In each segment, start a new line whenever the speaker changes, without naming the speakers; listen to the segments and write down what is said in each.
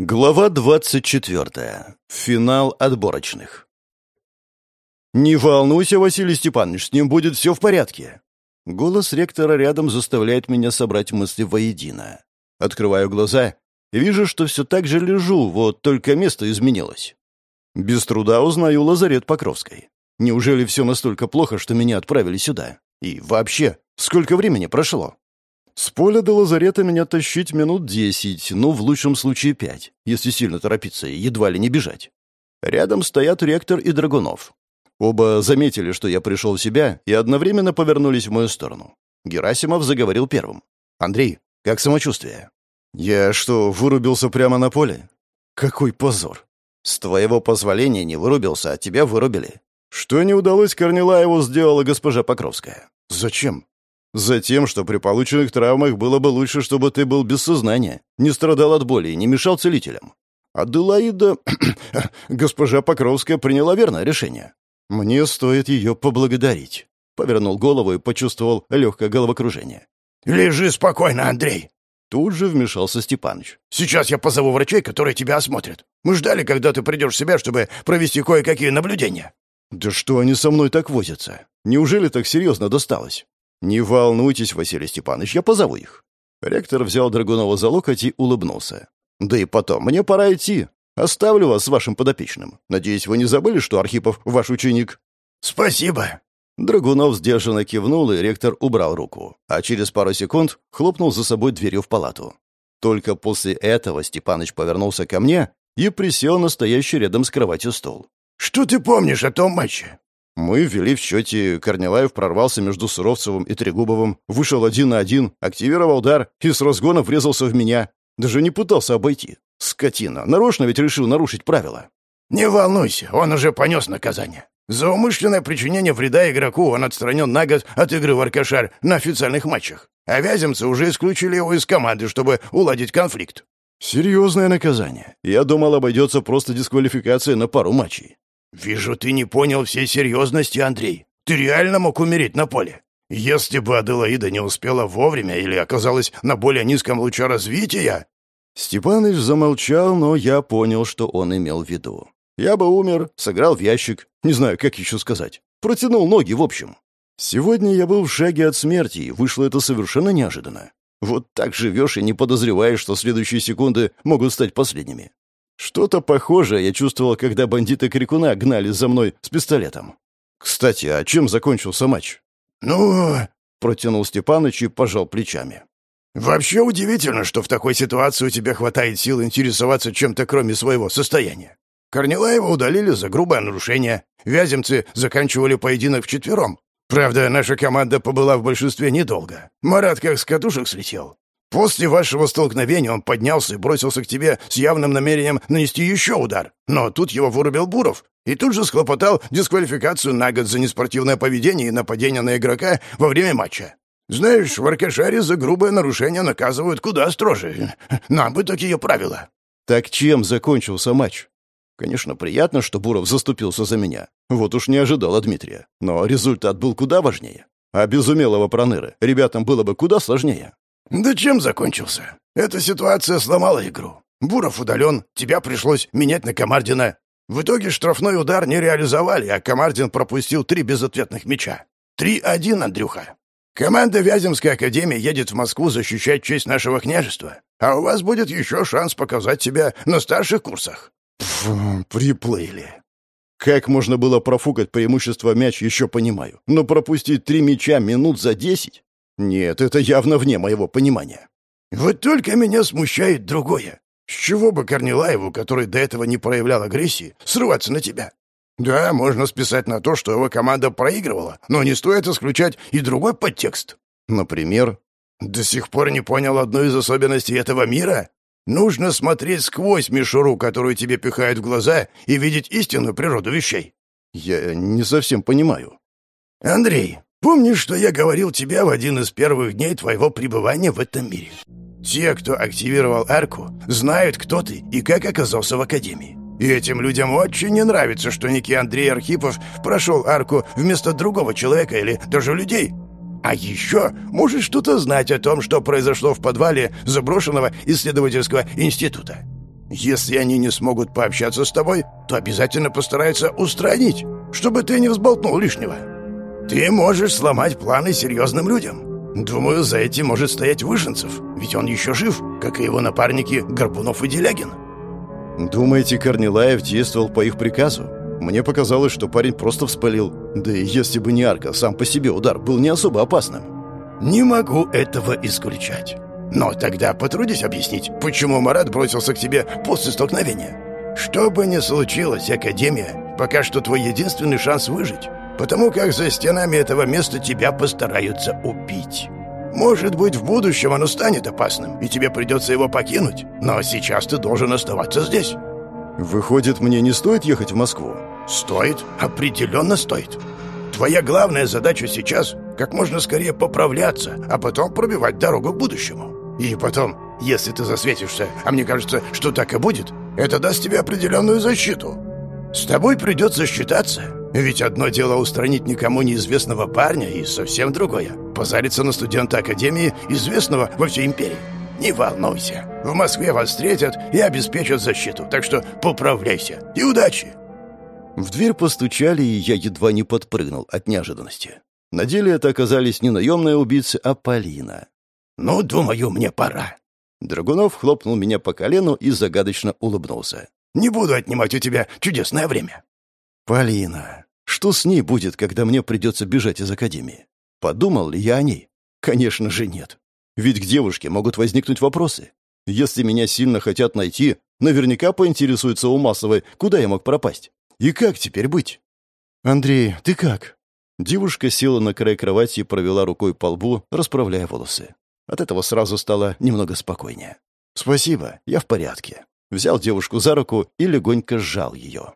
Глава 24. Финал отборочных. «Не волнуйся, Василий Степанович, с ним будет все в порядке». Голос ректора рядом заставляет меня собрать мысли воедино. Открываю глаза и вижу, что все так же лежу, вот только место изменилось. Без труда узнаю лазарет Покровской. Неужели все настолько плохо, что меня отправили сюда? И вообще, сколько времени прошло? С поля до лазарета меня тащить минут десять, ну, в лучшем случае пять, если сильно торопиться и едва ли не бежать. Рядом стоят ректор и Драгунов. Оба заметили, что я пришел в себя, и одновременно повернулись в мою сторону. Герасимов заговорил первым. «Андрей, как самочувствие?» «Я что, вырубился прямо на поле?» «Какой позор!» «С твоего позволения не вырубился, а тебя вырубили». «Что не удалось Корнилаеву, сделала госпожа Покровская». «Зачем?» Затем, что при полученных травмах было бы лучше, чтобы ты был без сознания, не страдал от боли и не мешал целителям. Аделаида, госпожа Покровская, приняла верное решение. Мне стоит ее поблагодарить. Повернул голову и почувствовал легкое головокружение.
«Лежи спокойно, Андрей!»
Тут же вмешался Степаныч.
«Сейчас я позову врачей, которые тебя осмотрят. Мы ждали, когда ты придешь в себя, чтобы провести кое-какие наблюдения».
«Да что они со мной так возятся? Неужели так серьезно досталось?» «Не волнуйтесь, Василий Степанович, я позову их». Ректор взял Драгунова за локоть и улыбнулся. «Да и потом, мне пора идти. Оставлю вас с вашим подопечным. Надеюсь, вы не забыли, что Архипов ваш ученик?»
«Спасибо».
Драгунов сдержанно кивнул, и ректор убрал руку, а через пару секунд хлопнул за собой дверью в палату. Только после этого Степаныч повернулся ко мне и присел на стоящий рядом с кроватью стол.
«Что ты помнишь о том матче?»
Мы ввели в счете, Корнилаев прорвался между Суровцевым и Трегубовым, вышел один на один, активировал удар и с разгона врезался в меня. Даже не пытался обойти. Скотина, нарочно ведь решил нарушить правила.
«Не волнуйся, он уже понес наказание. За умышленное причинение вреда игроку он отстранен на год от игры в Аркашар на официальных матчах. А вяземцы уже исключили его из команды, чтобы уладить конфликт».
«Серьезное наказание. Я думал, обойдется просто дисквалификация на пару матчей.
«Вижу, ты не понял всей серьезности, Андрей. Ты реально мог умереть на поле. Если бы Аделаида не успела вовремя или оказалась на более низком луче развития...»
Степаныч замолчал, но я понял, что он имел в виду. Я бы умер, сыграл в ящик, не знаю, как еще сказать. Протянул ноги, в общем. Сегодня я был в шаге от смерти, и вышло это совершенно неожиданно. Вот так живешь и не подозреваешь, что следующие секунды могут стать последними. Что-то похожее я чувствовал, когда бандиты Крикуна гнали за мной с пистолетом. Кстати, а чем закончился матч?
«Ну...»
— протянул Степаныч и пожал плечами.
«Вообще удивительно, что в такой ситуации у тебя хватает сил интересоваться чем-то, кроме своего состояния. Корнилаева удалили за грубое нарушение. Вяземцы заканчивали поединок вчетвером. Правда, наша команда побыла в большинстве недолго. Марат как с катушек слетел. После вашего столкновения он поднялся и бросился к тебе с явным намерением нанести еще удар. Но тут его вырубил Буров и тут же схлопотал дисквалификацию на год за неспортивное поведение и нападение на игрока во время матча. Знаешь, в Аркашаре за грубое нарушение наказывают куда строже. Нам бы такие правила.
Так чем закончился матч? Конечно, приятно, что Буров заступился за меня. Вот уж не ожидал Дмитрия. Но результат был куда важнее. А без умелого проныры ребятам было бы куда сложнее.
«Да чем закончился? Эта ситуация сломала игру. Буров удален, тебя пришлось менять на Комардина. В итоге штрафной удар не реализовали, а Комардин пропустил три безответных мяча. Три-один, Андрюха. Команда Вяземской академии едет в Москву защищать честь нашего княжества, а у вас будет еще шанс показать себя на старших курсах».
Фу, приплыли. Как можно было профукать преимущество мяч, еще понимаю. Но пропустить три мяча минут за десять? Нет, это явно вне моего понимания.
Вот только меня смущает другое. С чего бы Корнилаеву, который до этого не проявлял агрессии, срываться на тебя? Да, можно списать на то, что его команда проигрывала, но не стоит исключать и другой подтекст.
Например?
До сих пор не понял одну из особенностей этого мира? Нужно смотреть сквозь мишуру, которую тебе пихают в глаза, и видеть истинную природу вещей.
Я не совсем понимаю.
Андрей, Помнишь, что я говорил тебе в один из первых дней твоего пребывания в этом мире? Те, кто активировал арку, знают, кто ты и как оказался в Академии. И этим людям очень не нравится, что некий Андрей Архипов прошел арку вместо другого человека или даже людей. А еще можешь что-то знать о том, что произошло в подвале заброшенного исследовательского института. Если они не смогут пообщаться с тобой, то обязательно постараются устранить, чтобы ты не взболтнул лишнего. Ты можешь сломать планы серьезным людям. Думаю, за этим может стоять Вышенцев, ведь он еще жив, как и его напарники Горбунов и Делягин.
Думаете, Корнилаев действовал по их приказу? Мне показалось, что парень просто вспылил. Да и если бы не арка, сам по себе удар был не особо опасным.
Не могу этого исключать. Но тогда потрудись объяснить, почему Марат бросился к тебе после столкновения. Что бы ни случилось, Академия, пока что твой единственный шанс выжить, потому как за стенами этого места тебя постараются убить. Может быть, в будущем оно станет опасным, и тебе придется его покинуть, но сейчас ты должен оставаться здесь».
«Выходит, мне не стоит ехать в Москву?»
«Стоит, определенно стоит. Твоя главная задача сейчас — как можно скорее поправляться, а потом пробивать дорогу к будущему. И потом, если ты засветишься, а мне кажется, что так и будет, это даст тебе определенную защиту. С тобой придется считаться, ведь одно дело устранить никому неизвестного парня, и совсем другое — позариться на студента Академии, известного во всей империи. Не волнуйся, в Москве вас встретят и обеспечат защиту, так что поправляйся и удачи!»
В дверь постучали, и я едва не подпрыгнул от неожиданности. На деле это оказались не наемные убийцы, а Полина.
«Ну, думаю, мне пора».
Драгунов хлопнул меня по колену и загадочно улыбнулся.
«Не буду отнимать у тебя чудесное время».
«Полина. Что с ней будет, когда мне придется бежать из академии? Подумал ли я о ней? Конечно же нет. Ведь к девушке могут возникнуть вопросы. Если меня сильно хотят найти, наверняка поинтересуются у Массовой, куда я мог пропасть. И как теперь быть? «Андрей, ты как?» Девушка села на край кровати и провела рукой по лбу, расправляя волосы. От этого сразу стало немного спокойнее. «Спасибо, я в порядке». Взял девушку за руку и легонько сжал ее.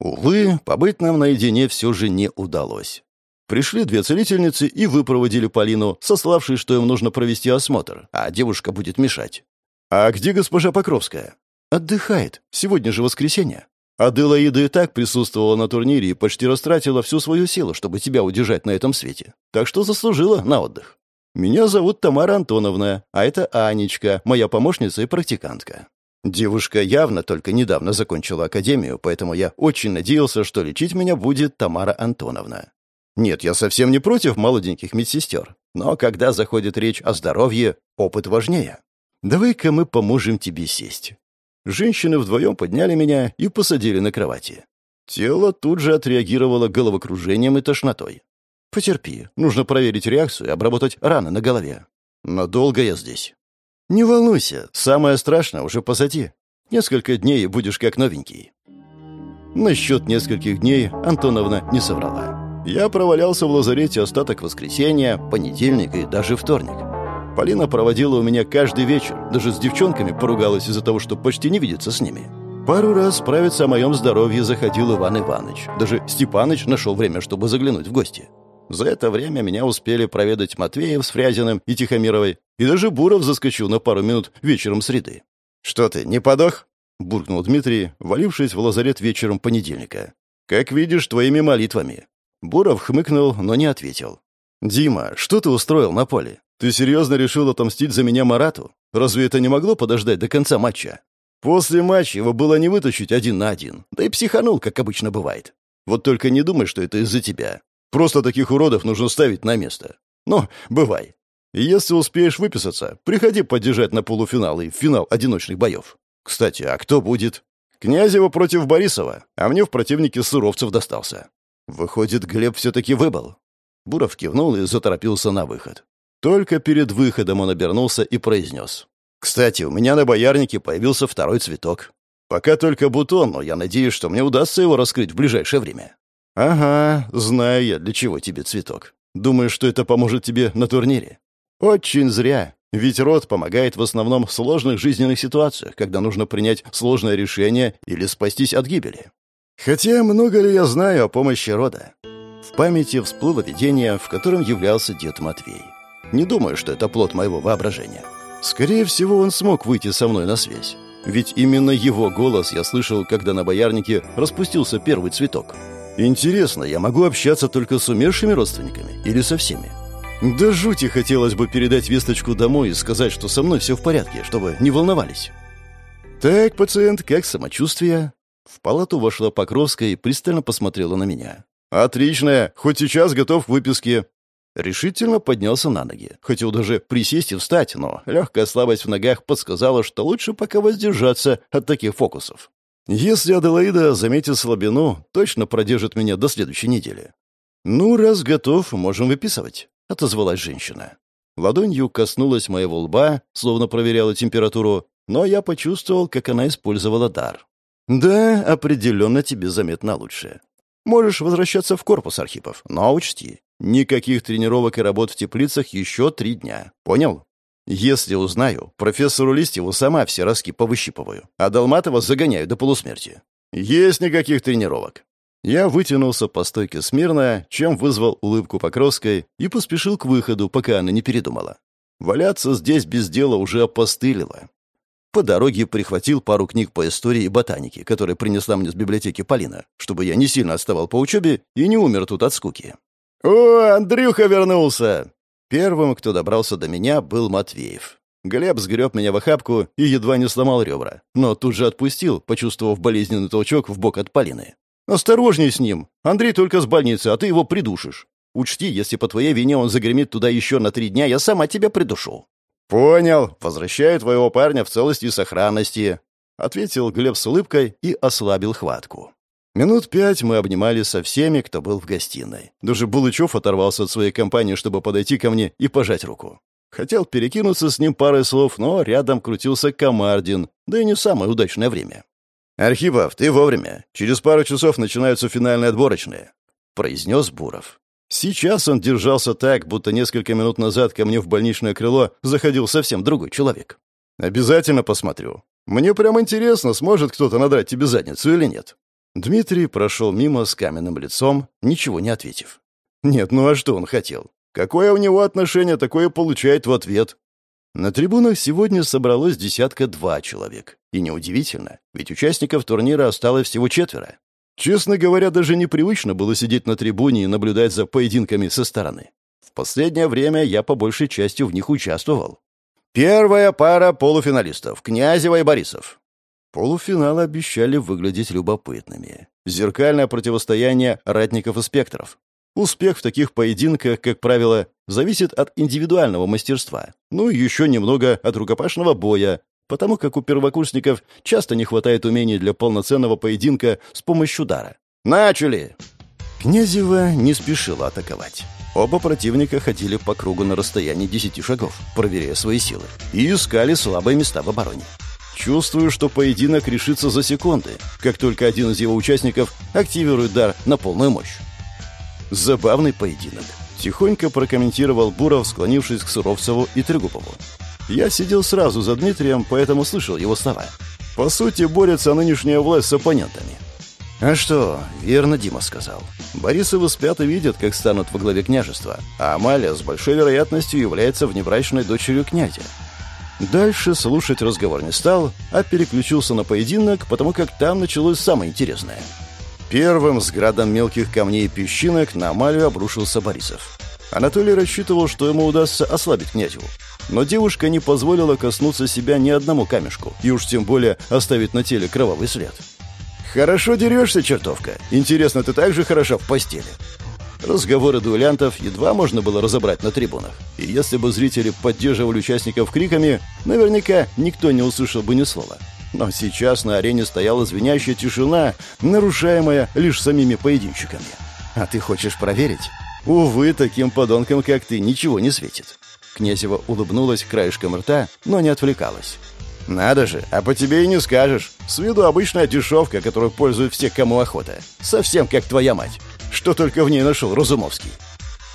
Увы, побыть нам наедине все же не удалось. Пришли две целительницы и выпроводили Полину, сославшись, что им нужно провести осмотр, а девушка будет мешать. «А где госпожа Покровская?» «Отдыхает. Сегодня же воскресенье. Аделаида и так присутствовала на турнире и почти растратила всю свою силу, чтобы тебя удержать на этом свете. Так что заслужила на отдых. Меня зовут Тамара Антоновна, а это Анечка, моя помощница и практикантка. Девушка явно только недавно закончила академию, поэтому я очень надеялся, что лечить меня будет Тамара Антоновна. Нет, я совсем не против молоденьких медсестер, но когда заходит речь о здоровье, опыт важнее. Давай-ка мы поможем тебе сесть. Женщины вдвоем подняли меня и посадили на кровати. Тело тут же отреагировало головокружением и тошнотой. «Потерпи. Нужно проверить реакцию и обработать раны на голове. Надолго я здесь?» «Не волнуйся, самое страшное уже позади. Несколько дней будешь как новенький». Насчет нескольких дней Антоновна не соврала. Я провалялся в лазарете остаток воскресенья, понедельника и даже вторник. Полина проводила у меня каждый вечер, даже с девчонками поругалась из-за того, что почти не видится с ними. Пару раз справиться о моем здоровье заходил Иван Иванович. Даже Степаныч нашел время, чтобы заглянуть в гости. За это время меня успели проведать Матвеев с Фрязиным и Тихомировой, и даже Буров заскочил на пару минут вечером среды. «Что ты, не подох?» — буркнул Дмитрий, валившись в лазарет вечером понедельника. «Как видишь, твоими молитвами». Буров хмыкнул, но не ответил. «Дима, что ты устроил на поле? Ты серьезно решил отомстить за меня Марату? Разве это не могло подождать до конца матча?» После матча его было не вытащить один на один, да и психанул, как обычно бывает. Вот только не думай, что это из-за тебя. Просто таких уродов нужно ставить на место. Ну, бывай. Если успеешь выписаться, приходи поддержать на полуфинал и финал одиночных боев. Кстати, а кто будет? Князева против Борисова, а мне в противнике Суровцев достался. Выходит, Глеб все-таки выбыл. Буров кивнул и заторопился на выход. Только перед выходом он обернулся и произнес. «Кстати, у меня на боярнике появился второй цветок. Пока только бутон, но я надеюсь, что мне удастся его раскрыть в ближайшее время. «Ага, знаю я, для чего тебе цветок. Думаешь, что это поможет тебе на турнире?» «Очень зря. Ведь род помогает в основном в сложных жизненных ситуациях, когда нужно принять сложное решение или спастись от гибели. Хотя много ли я знаю о помощи рода?» В памяти всплыло видение, в котором являлся дед Матвей. Не думаю, что это плод моего воображения. Скорее всего, он смог выйти со мной на связь. Ведь именно его голос я слышал, когда на боярнике распустился первый цветок. Интересно, я могу общаться только с умершими родственниками или со всеми? Да жути хотелось бы передать весточку домой и сказать, что со мной все в порядке, чтобы не волновались. «Так, пациент, как самочувствие?» В палату вошла Покровская и пристально посмотрела на меня. «Отлично! Хоть сейчас готов к выписке!» Решительно поднялся на ноги. Хотел даже присесть и встать, но легкая слабость в ногах подсказала, что лучше пока воздержаться от таких фокусов. Если Аделаида заметит слабину, точно продержит меня до следующей недели. «Ну, раз готов, можем выписывать», — отозвалась женщина. Ладонью коснулась моего лба, словно проверяла температуру, но я почувствовал, как она использовала дар. «Да, определенно тебе заметно лучше. Можешь возвращаться в корпус, Архипов, но учти, никаких тренировок и работ в теплицах еще три дня. Понял? Если узнаю, профессору Листьеву сама все раски повыщипываю, а Долматова загоняю до полусмерти. Есть никаких тренировок. Я вытянулся по стойке смирно, чем вызвал улыбку Покровской и поспешил к выходу, пока она не передумала. Валяться здесь без дела уже опостылило. По дороге прихватил пару книг по истории и ботанике, которые принесла мне с библиотеки Полина, чтобы я не сильно отставал по учебе и не умер тут от скуки. «О, Андрюха вернулся!» Первым, кто добрался до меня, был Матвеев. Глеб сгреб меня в охапку и едва не сломал ребра, но тут же отпустил, почувствовав болезненный толчок в бок от Полины. «Осторожней с ним! Андрей только с больницы, а ты его придушишь. Учти, если по твоей вине он загремит туда еще на три дня, я сама тебя придушу». «Понял. Возвращаю твоего парня в целости и сохранности», — ответил Глеб с улыбкой и ослабил хватку. Минут пять мы обнимали со всеми, кто был в гостиной. Даже Булычев оторвался от своей компании, чтобы подойти ко мне и пожать руку. Хотел перекинуться с ним парой слов, но рядом крутился Комардин, да и не самое удачное время. «Архипов, ты вовремя. Через пару часов начинаются финальные отборочные», — произнес Буров. Сейчас он держался так, будто несколько минут назад ко мне в больничное крыло заходил совсем другой человек. «Обязательно посмотрю. Мне прям интересно, сможет кто-то надрать тебе задницу или нет». Дмитрий прошел мимо с каменным лицом, ничего не ответив. «Нет, ну а что он хотел? Какое у него отношение, такое получает в ответ. На трибунах сегодня собралось десятка-два человек. И неудивительно, ведь участников турнира осталось всего четверо. Честно говоря, даже непривычно было сидеть на трибуне и наблюдать за поединками со стороны. В последнее время я по большей части в них участвовал. Первая пара полуфиналистов — Князева и Борисов. Полуфиналы обещали выглядеть любопытными. Зеркальное противостояние ратников и спектров. Успех в таких поединках, как правило, зависит от индивидуального мастерства, ну и еще немного от рукопашного боя, потому как у первокурсников часто не хватает умений для полноценного поединка с помощью дара. «Начали!» Князева не спешила атаковать. Оба противника ходили по кругу на расстоянии десяти шагов, проверяя свои силы, и искали слабые места в обороне. Чувствую, что поединок решится за секунды, как только один из его участников активирует дар на полную мощь. Забавный поединок. Тихонько прокомментировал Буров, склонившись к Суровцеву и Трегупову. Я сидел сразу за Дмитрием, поэтому слышал его слова. По сути, борется нынешняя власть с оппонентами. А что, верно Дима сказал. Борисовы спят и видят, как станут во главе княжества, а Амалия с большой вероятностью является внебрачной дочерью князя. Дальше слушать разговор не стал, а переключился на поединок, потому как там началось самое интересное — Первым с градом мелких камней и песчинок на Амалию обрушился Борисов. Анатолий рассчитывал, что ему удастся ослабить князеву. Но девушка не позволила коснуться себя ни одному камешку, и уж тем более оставить на теле кровавый след. «Хорошо дерешься, чертовка. Интересно, ты так же хороша в постели?» Разговоры дуэлянтов едва можно было разобрать на трибунах. И если бы зрители поддерживали участников криками, наверняка никто не услышал бы ни слова. Но сейчас на арене стояла звенящая тишина, нарушаемая лишь самими поединщиками. А ты хочешь проверить? Увы, таким подонкам, как ты, ничего не светит. Князева улыбнулась краешком рта, но не отвлекалась. «Надо же, а по тебе и не скажешь. С виду обычная дешевка, которую пользуют все, кому охота. Совсем как твоя мать. Что только в ней нашел Разумовский».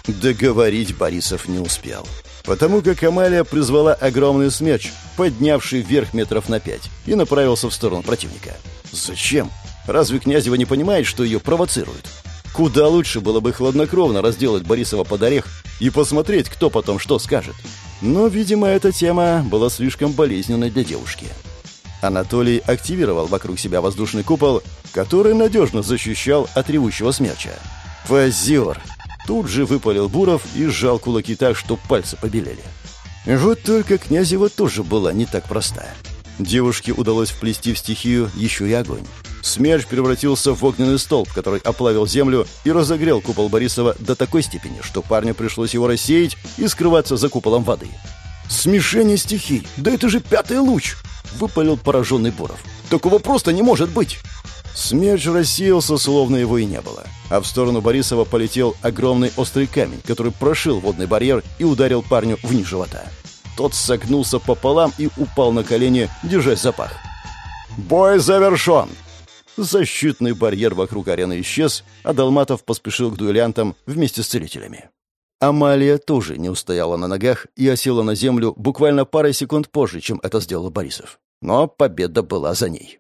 Договорить Борисов не успел потому как Амалия призвала огромный смерч, поднявший вверх метров на пять, и направился в сторону противника. Зачем? Разве Князева не понимает, что ее провоцируют? Куда лучше было бы хладнокровно разделать Борисова под орех и посмотреть, кто потом что скажет. Но, видимо, эта тема была слишком болезненной для девушки. Анатолий активировал вокруг себя воздушный купол, который надежно защищал от ревущего смерча. «Позер!» Тут же выпалил Буров и сжал кулаки так, что пальцы побелели. Вот только Князева тоже была не так проста. Девушке удалось вплести в стихию еще и огонь. Смерч превратился в огненный столб, который оплавил землю и разогрел купол Борисова до такой степени, что парню пришлось его рассеять и скрываться за куполом воды.
«Смешение стихий! Да это же пятый луч!» — выпалил пораженный Буров. «Такого просто не может быть!»
Смерч рассеялся, словно его и не было. А в сторону Борисова полетел огромный острый камень, который прошил водный барьер и ударил парню вниз живота. Тот согнулся пополам и упал на колени, держась за пах. «Бой завершен!» Защитный барьер вокруг арены исчез, а Долматов поспешил к дуэлянтам вместе с целителями. Амалия тоже не устояла на ногах и осела на землю буквально парой секунд позже, чем это сделал Борисов. Но победа была за ней.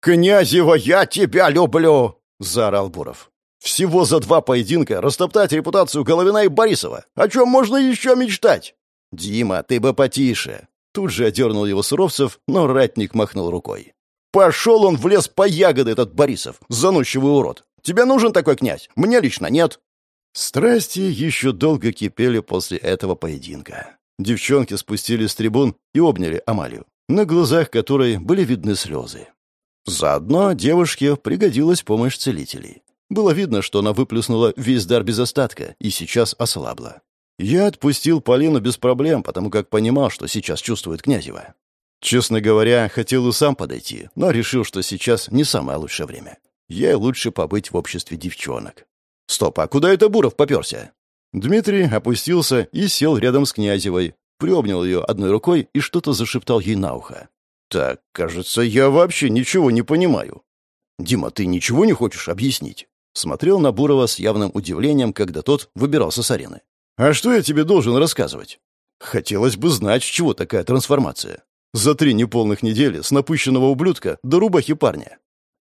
«Князева, я тебя люблю!» — заорал Буров.
«Всего за два поединка растоптать репутацию Головина и Борисова. О чем можно еще мечтать?» «Дима, ты бы потише!» Тут же одернул его Суровцев, но ратник махнул рукой. Пошел он в лес по ягоды, этот Борисов, заносчивый урод. Тебе нужен такой князь? Мне лично нет. Страсти еще долго кипели после этого поединка. Девчонки спустились с трибун и обняли Амалию, на глазах которой были видны слезы. Заодно девушке пригодилась помощь целителей. Было видно, что она выплюснула весь дар без остатка и сейчас ослабла. Я отпустил Полину без проблем, потому как понимал, что сейчас чувствует Князева. Честно говоря, хотел и сам подойти, но решил, что сейчас не самое лучшее время. Ей лучше побыть в обществе девчонок. Стоп, а куда это Буров поперся? Дмитрий опустился и сел рядом с Князевой, приобнял ее одной рукой и что-то зашептал ей на ухо. «Так, кажется, я вообще ничего не понимаю». «Дима, ты ничего не хочешь объяснить?» Смотрел на Бурова с явным удивлением, когда тот выбирался с арены. «А что я тебе должен рассказывать?» «Хотелось бы знать, чего такая трансформация. За три неполных недели с напыщенного ублюдка до рубахи парня.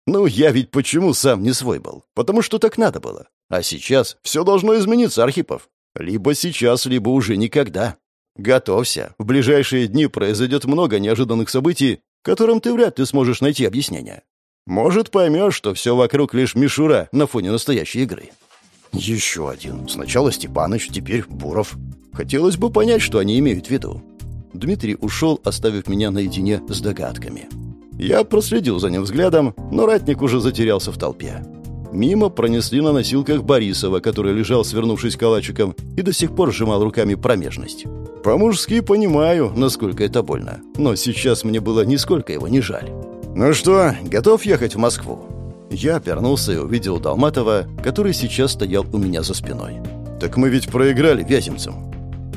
Ну, я ведь почему сам не свой был? Потому что так надо было. А сейчас все должно измениться, Архипов. Либо сейчас, либо уже никогда. Готовься. В ближайшие дни произойдет много неожиданных событий, которым ты вряд ли сможешь найти объяснение. Может, поймешь, что все вокруг лишь мишура на фоне настоящей игры. Еще один. Сначала Степаныч, теперь Буров. Хотелось бы понять, что они имеют в виду. Дмитрий ушел, оставив меня наедине с догадками. Я проследил за ним взглядом, но ратник уже затерялся в толпе. Мимо пронесли на носилках Борисова, который лежал, свернувшись калачиком, и до сих пор сжимал руками промежность. По-мужски понимаю, насколько это больно, но сейчас мне было нисколько его не жаль. «Ну что, готов ехать в Москву?» Я обернулся и увидел Долматова, который сейчас стоял у меня за спиной. «Так мы ведь проиграли вяземцам.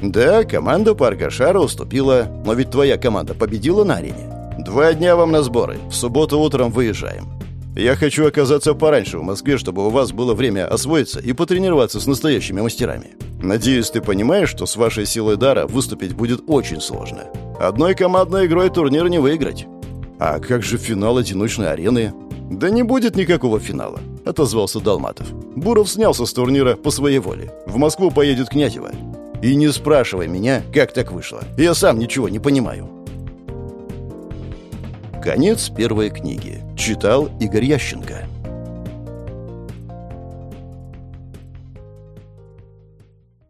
«Да, команда парка Шара уступила, но ведь твоя команда победила на арене. Два дня вам на сборы, в субботу утром выезжаем. Я хочу оказаться пораньше в Москве, чтобы у вас было время освоиться и потренироваться с настоящими мастерами. Надеюсь, ты понимаешь, что с вашей силой дара выступить будет очень сложно. Одной командной игрой турнир не выиграть. А как же финал одиночной арены? Да не будет никакого финала, отозвался Долматов. Буров снялся с турнира по своей воле. В Москву поедет Князева. И не спрашивай меня, как так вышло. Я сам ничего не понимаю. Конец первой книги. Читал Игорь Ященко.